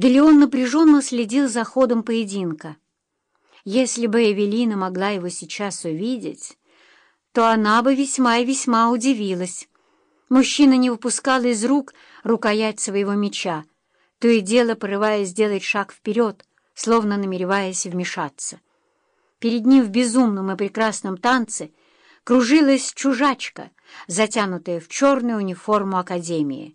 Да Леон напряженно следил за ходом поединка. Если бы Эвелина могла его сейчас увидеть, то она бы весьма и весьма удивилась. Мужчина не выпускал из рук рукоять своего меча, то и дело порываясь сделать шаг вперед, словно намереваясь вмешаться. Перед ним в безумном и прекрасном танце кружилась чужачка, затянутая в черную униформу Академии.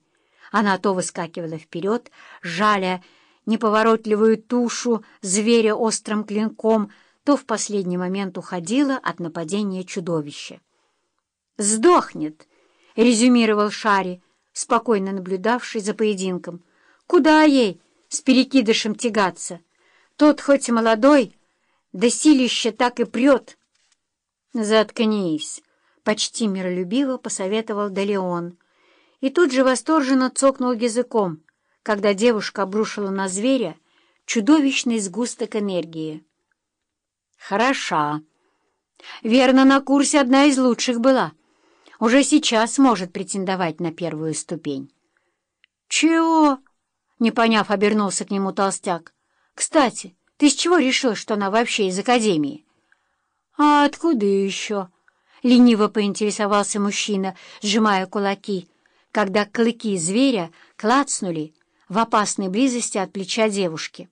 Она то выскакивала вперед, жаля неповоротливую тушу зверя острым клинком, то в последний момент уходила от нападения чудовища. «Сдохнет!» — резюмировал Шари, спокойно наблюдавший за поединком. «Куда ей с перекидышем тягаться? Тот хоть и молодой, да силище так и прет!» «Заткнись!» — почти миролюбиво посоветовал Далеон. И тут же восторженно цокнул языком, когда девушка обрушила на зверя чудовищный сгусток энергии. «Хороша. Верно, на курсе одна из лучших была. Уже сейчас может претендовать на первую ступень». «Чего?» — не поняв, обернулся к нему толстяк. «Кстати, ты с чего решил, что она вообще из академии?» «А откуда еще?» — лениво поинтересовался мужчина, сжимая кулаки, когда клыки зверя клацнули в опасной близости от плеча девушки.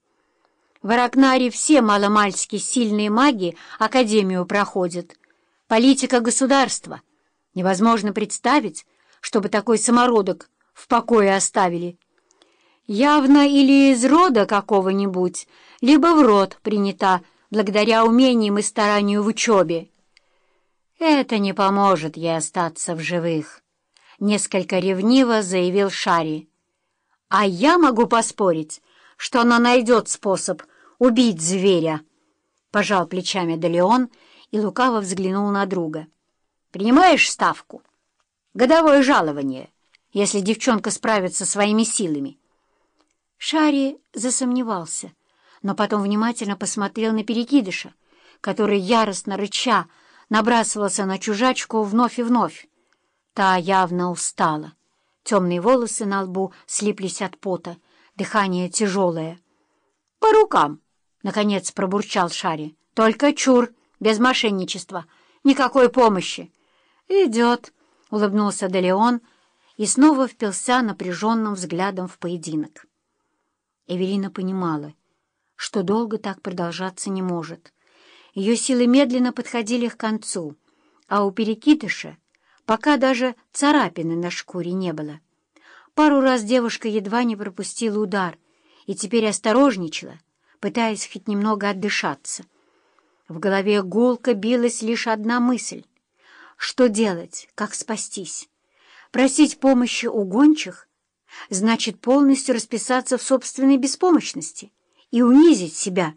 В Аракнаре все маломальски сильные маги Академию проходят. Политика государства. Невозможно представить, чтобы такой самородок в покое оставили. Явно или из рода какого-нибудь, либо в род принята, благодаря умениям и старанию в учебе. Это не поможет ей остаться в живых. Несколько ревниво заявил Шари. «А я могу поспорить, что она найдет способ убить зверя!» Пожал плечами Далеон и лукаво взглянул на друга. «Принимаешь ставку? Годовое жалование, если девчонка справится своими силами». Шари засомневался, но потом внимательно посмотрел на перекидыша, который, яростно рыча, набрасывался на чужачку вновь и вновь. Та явно устала. Темные волосы на лбу слиплись от пота, дыхание тяжелое. «По рукам!» — наконец пробурчал Шари. «Только чур, без мошенничества, никакой помощи!» «Идет!» — улыбнулся Делеон и снова впился напряженным взглядом в поединок. Эвелина понимала, что долго так продолжаться не может. Ее силы медленно подходили к концу, а у перекидыша пока даже царапины на шкуре не было. Пару раз девушка едва не пропустила удар и теперь осторожничала, пытаясь хоть немного отдышаться. В голове гулко билась лишь одна мысль. Что делать, как спастись? Просить помощи у гончих значит полностью расписаться в собственной беспомощности и унизить себя.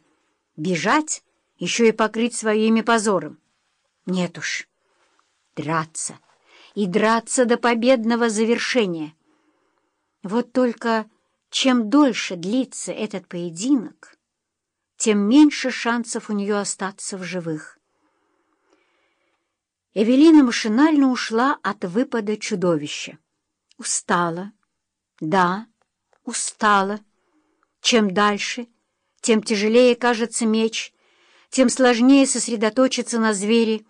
Бежать, еще и покрыть свое имя позором. Нет уж, драться и драться до победного завершения. Вот только чем дольше длится этот поединок, тем меньше шансов у нее остаться в живых. Эвелина машинально ушла от выпада чудовища. Устала. Да, устала. Чем дальше, тем тяжелее кажется меч, тем сложнее сосредоточиться на звере,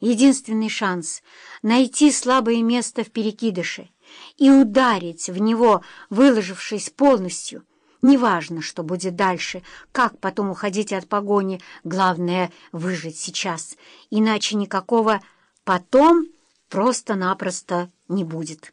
Единственный шанс — найти слабое место в перекидыше и ударить в него, выложившись полностью. Неважно, что будет дальше, как потом уходить от погони, главное — выжить сейчас, иначе никакого «потом» просто-напросто не будет.